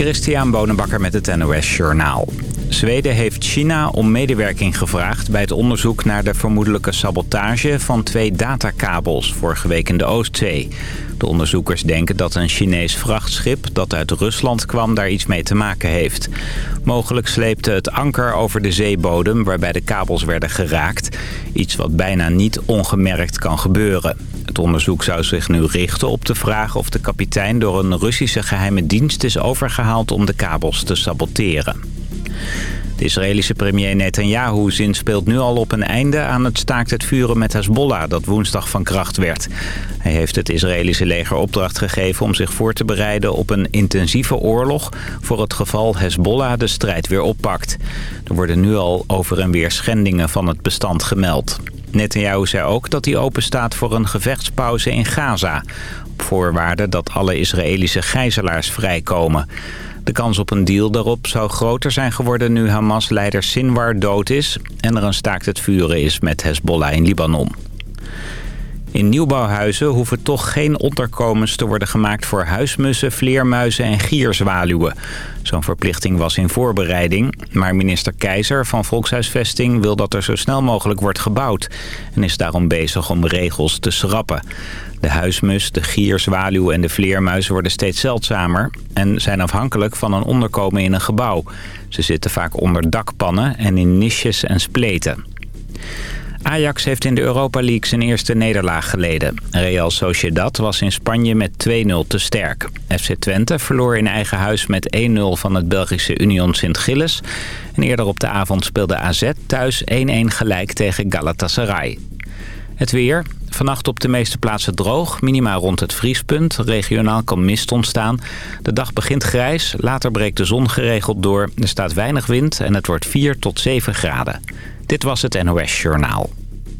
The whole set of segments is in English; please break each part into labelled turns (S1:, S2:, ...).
S1: Christian Bonenbakker met het NOS Journaal. Zweden heeft China om medewerking gevraagd bij het onderzoek naar de vermoedelijke sabotage van twee datakabels vorige week in de Oostzee. De onderzoekers denken dat een Chinees vrachtschip dat uit Rusland kwam daar iets mee te maken heeft. Mogelijk sleepte het anker over de zeebodem waarbij de kabels werden geraakt. Iets wat bijna niet ongemerkt kan gebeuren. Onderzoek zou zich nu richten op de vraag of de kapitein door een Russische geheime dienst is overgehaald om de kabels te saboteren. De Israëlische premier Netanyahu zinspeelt nu al op een einde aan het staakt het vuren met Hezbollah dat woensdag van kracht werd. Hij heeft het Israëlische leger opdracht gegeven om zich voor te bereiden op een intensieve oorlog voor het geval Hezbollah de strijd weer oppakt. Er worden nu al over en weer schendingen van het bestand gemeld. Netanyahu zei ook dat hij openstaat voor een gevechtspauze in Gaza... op voorwaarde dat alle Israëlische gijzelaars vrijkomen. De kans op een deal daarop zou groter zijn geworden nu Hamas-leider Sinwar dood is... en er een staakt het vuren is met Hezbollah in Libanon. In nieuwbouwhuizen hoeven toch geen onderkomens te worden gemaakt voor huismussen, vleermuizen en gierzwaluwen. Zo'n verplichting was in voorbereiding, maar minister Keizer van Volkshuisvesting wil dat er zo snel mogelijk wordt gebouwd en is daarom bezig om regels te schrappen. De huismus, de gierzwaluw en de vleermuizen worden steeds zeldzamer en zijn afhankelijk van een onderkomen in een gebouw. Ze zitten vaak onder dakpannen en in niches en spleten. Ajax heeft in de Europa League zijn eerste nederlaag geleden. Real Sociedad was in Spanje met 2-0 te sterk. FC Twente verloor in eigen huis met 1-0 van het Belgische Union Sint-Gilles. En eerder op de avond speelde AZ thuis 1-1 gelijk tegen Galatasaray. Het weer. Vannacht op de meeste plaatsen droog. Minima rond het vriespunt. Regionaal kan mist ontstaan. De dag begint grijs. Later breekt de zon geregeld door. Er staat weinig wind en het wordt 4 tot 7 graden. Dit was het NOS Journaal.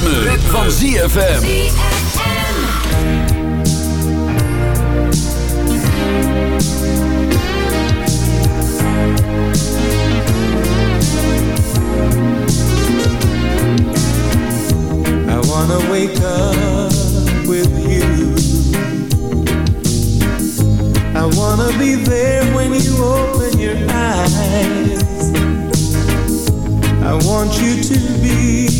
S2: ritme, ritme. van ZFM. I wanna wake up with you. I wanna be there when you open your eyes. I want you to be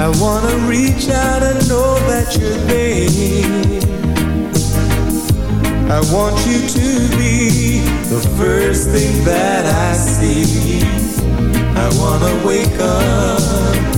S3: I wanna reach out and know that you're there. I want you to be the first thing that I see. I wanna wake up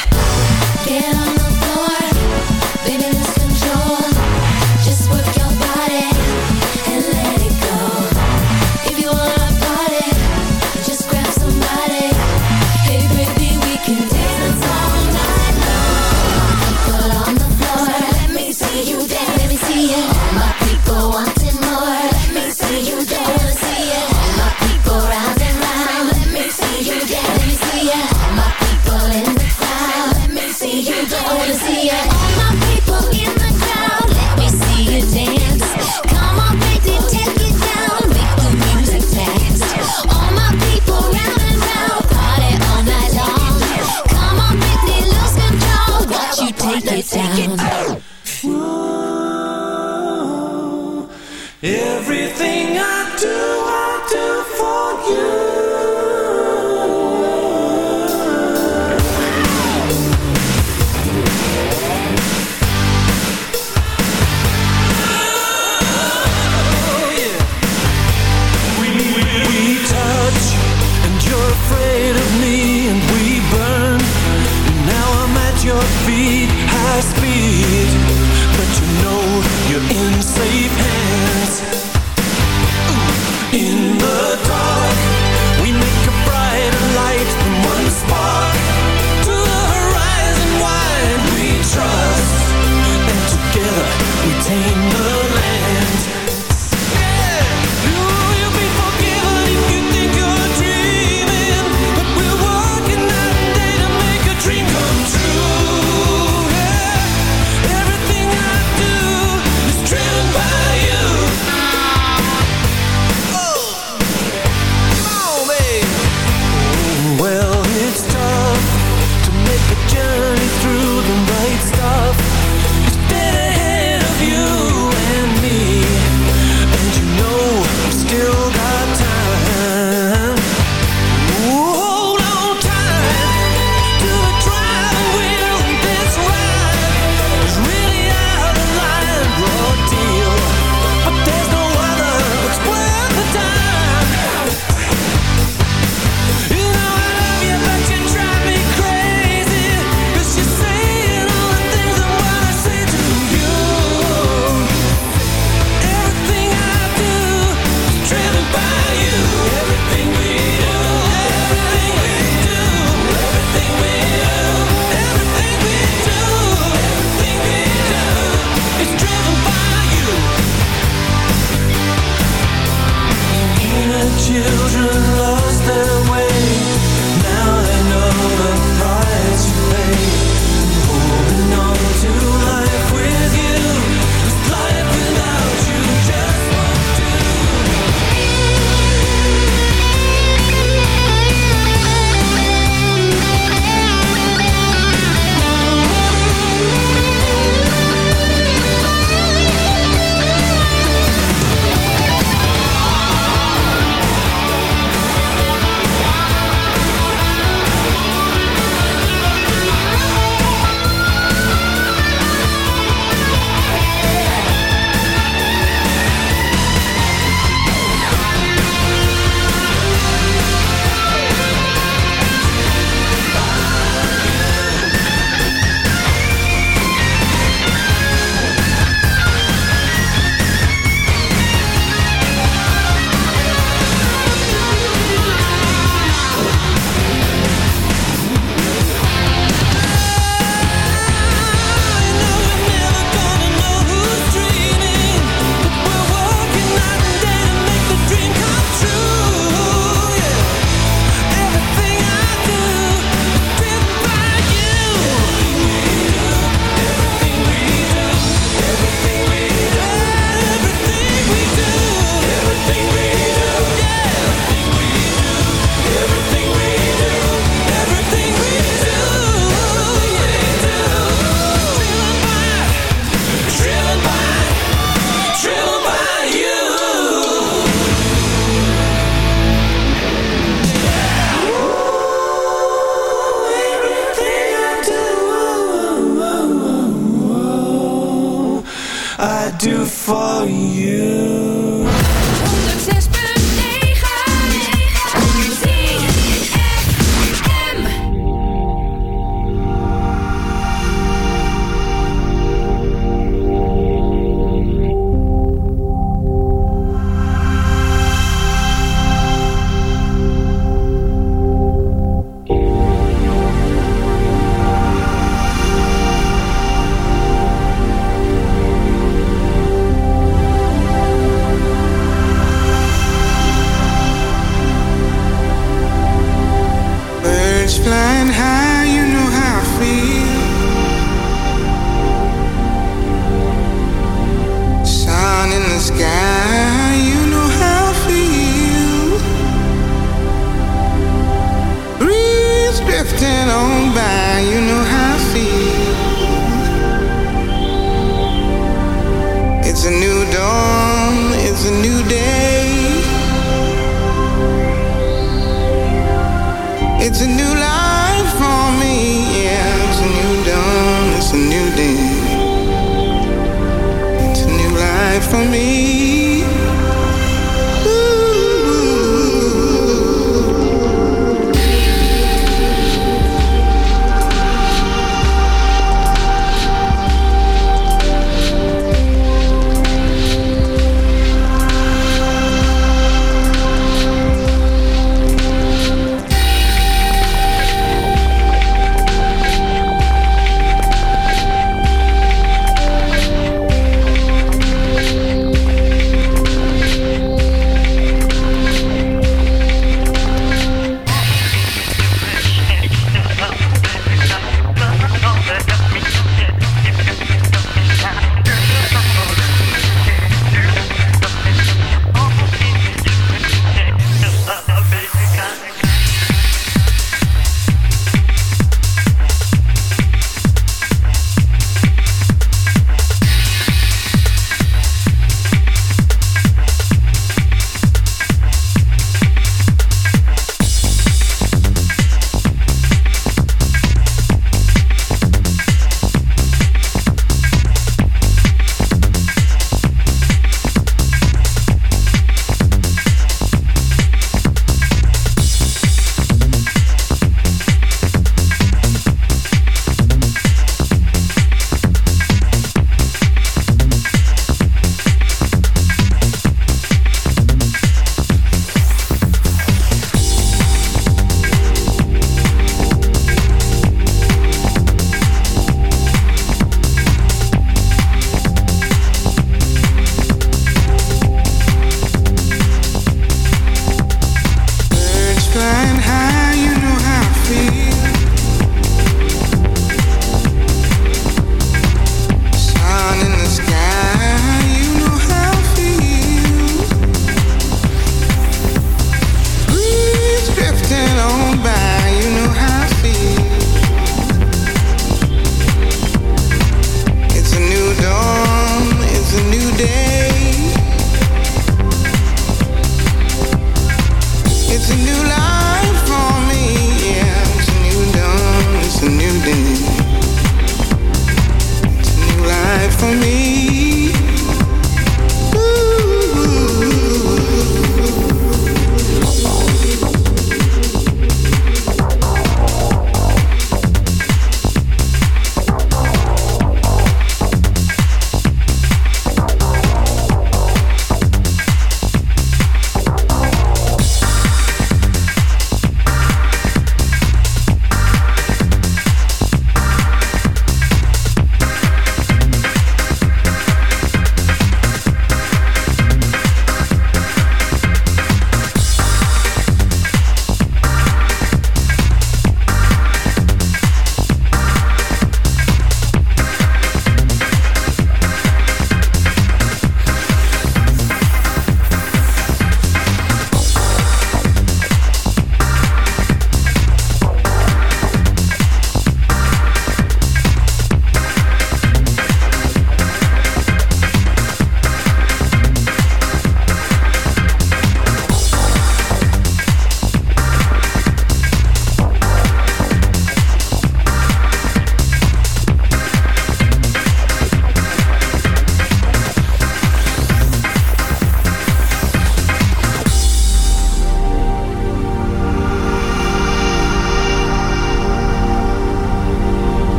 S3: You.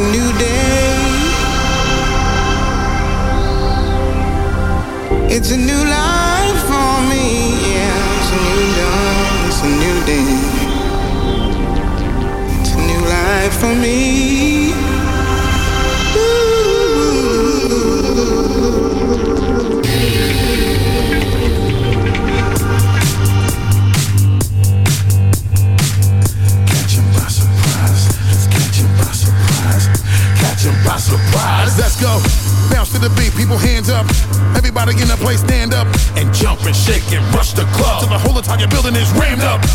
S2: a new day. It's a new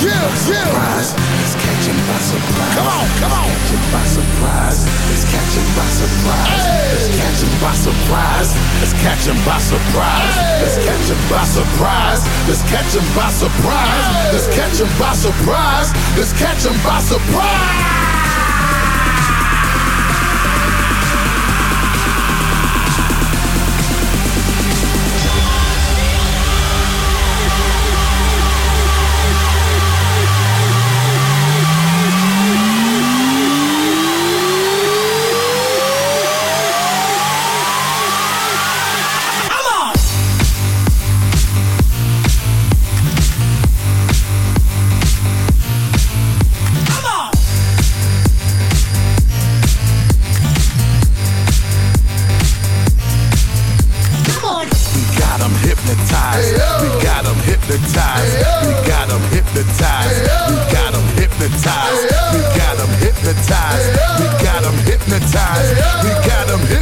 S4: Let's catch 'em by surprise. Let's catch 'em by surprise. Come on, come on. Catch 'em by surprise. Let's catch 'em by surprise. Let's catch 'em by surprise. Let's catch 'em by surprise. Let's catch 'em by surprise. Let's catch 'em by surprise. Let's catch 'em by surprise. Let's catch 'em by surprise.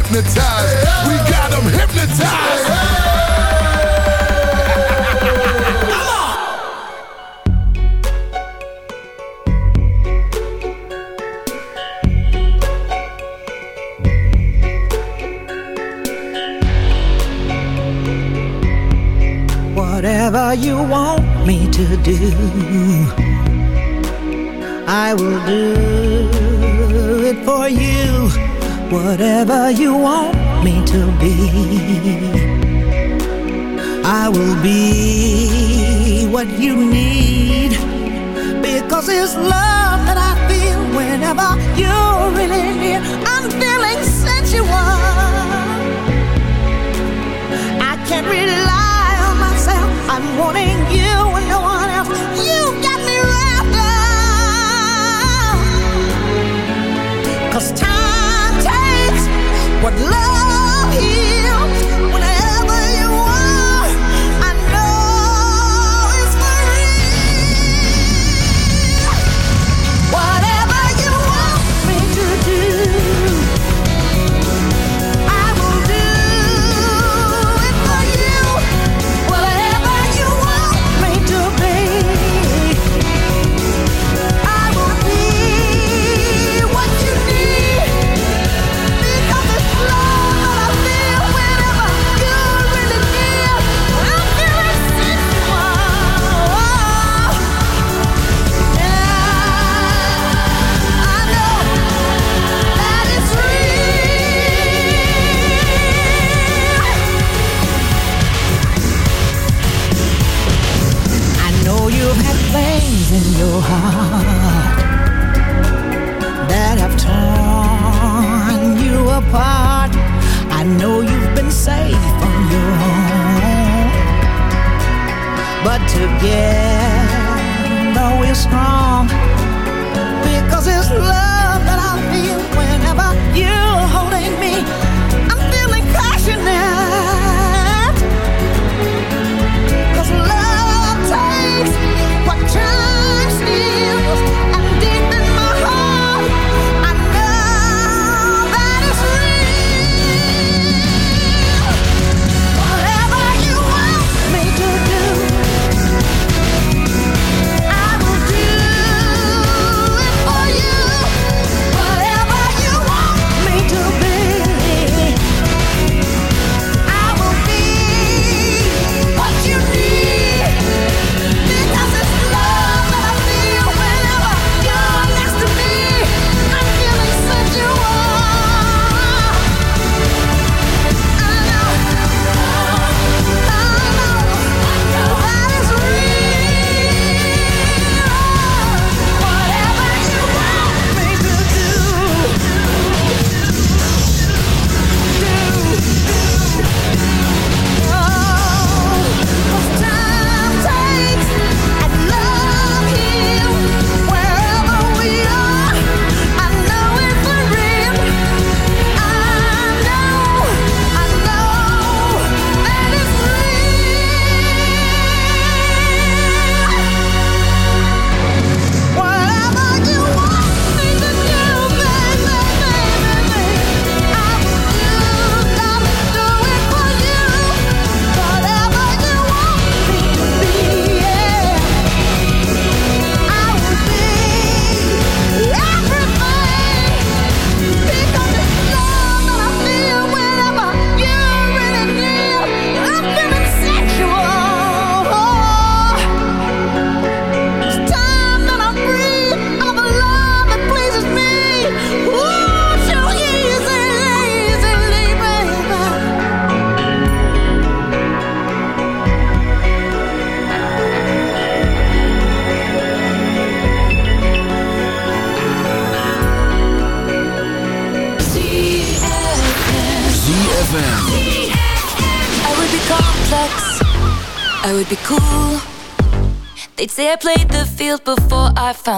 S4: Hypnotized. We got 'em hypnotized.
S2: Whatever you want me to do, I will do it for you. Whatever you want me to be, I will be what you need. Because it's love that I feel whenever you're really near. I'm feeling sensual. I can't rely on myself. I'm wanting you and no one else. You got me wrapped up. Cause time what love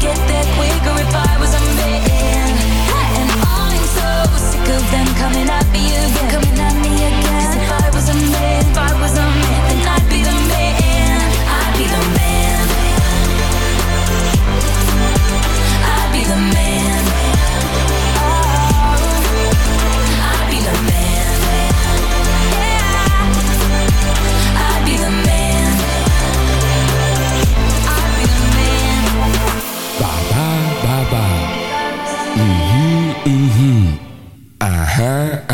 S5: get there quicker if I was a man. And I'm so sick of them coming at me
S6: her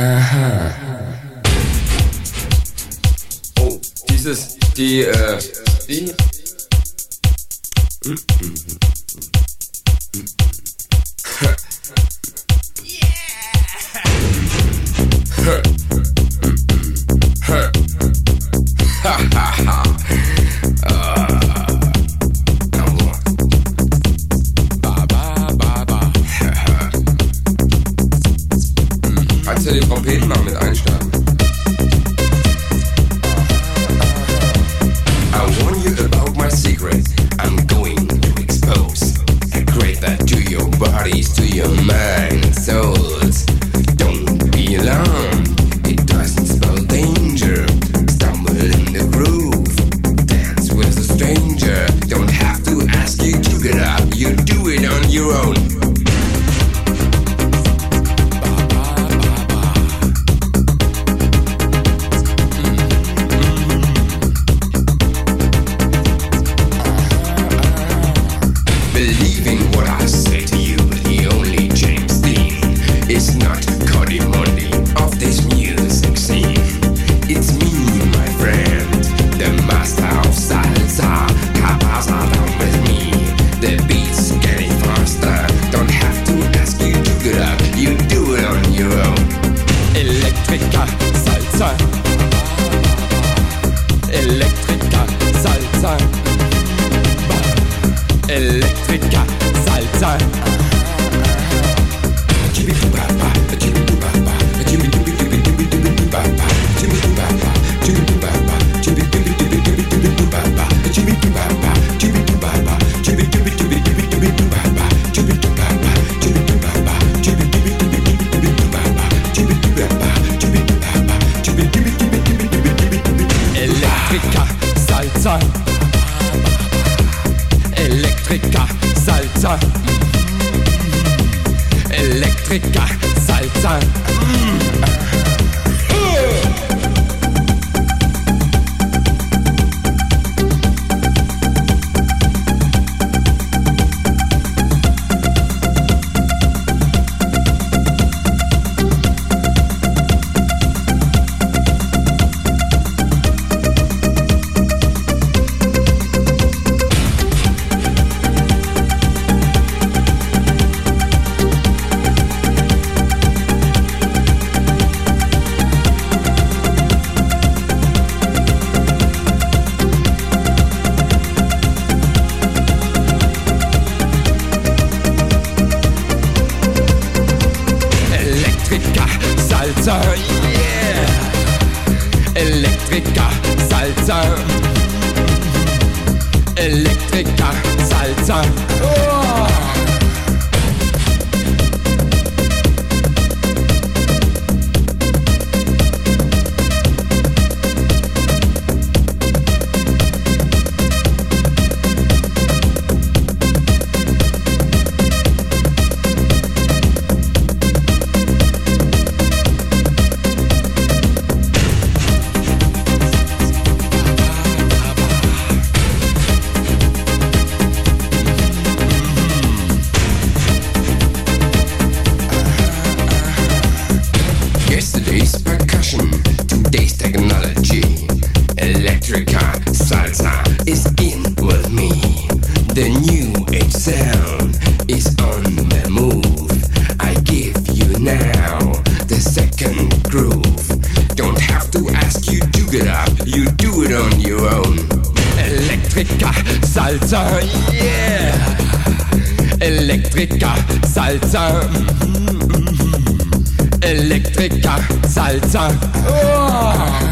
S6: Electrica salsa is in with me. The new age sound is on the move. I give you now the second groove. Don't have to ask you to get up, you do it on your own. Electrica salsa, yeah. Electrica salsa. Mm-hmm. Electrica salsa. Oh.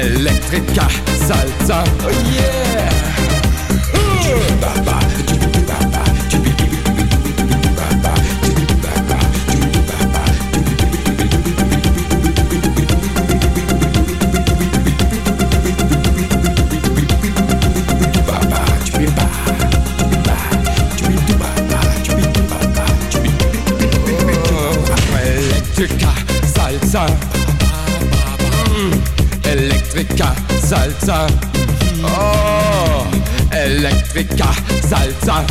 S6: Electrica salsa. Oh yeah.
S7: Elektrika Salsa. Oh, Elektrika Salsa.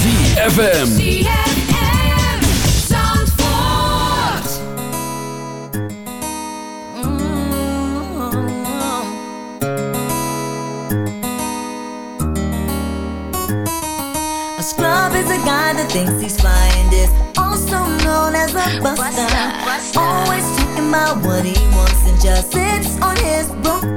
S8: ZFM.
S9: thinks he's flying. This, also known as a buster. Always talking about what he wants and just sits on his broke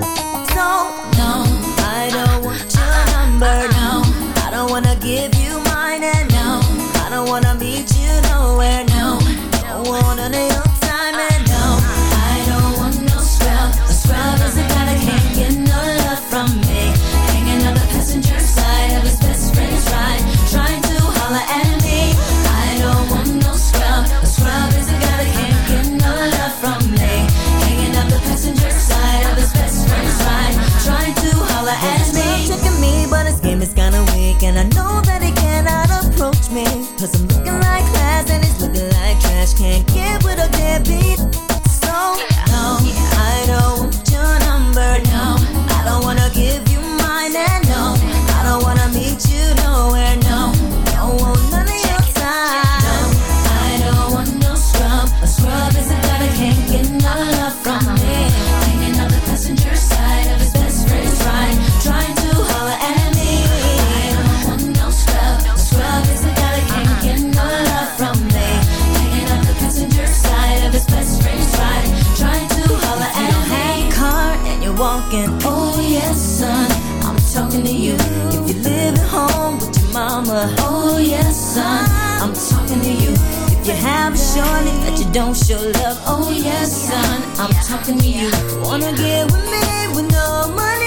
S9: oh yes, son. I'm talking to you. If you have a shown it, that you don't show love, oh yes, son. I'm talking to you. Wanna get with me with no money?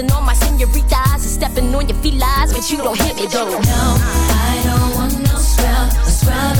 S3: Kissing on my senoritas and stepping on your felines, but you don't hit me though.
S9: No, I don't want no scrub, a scrub.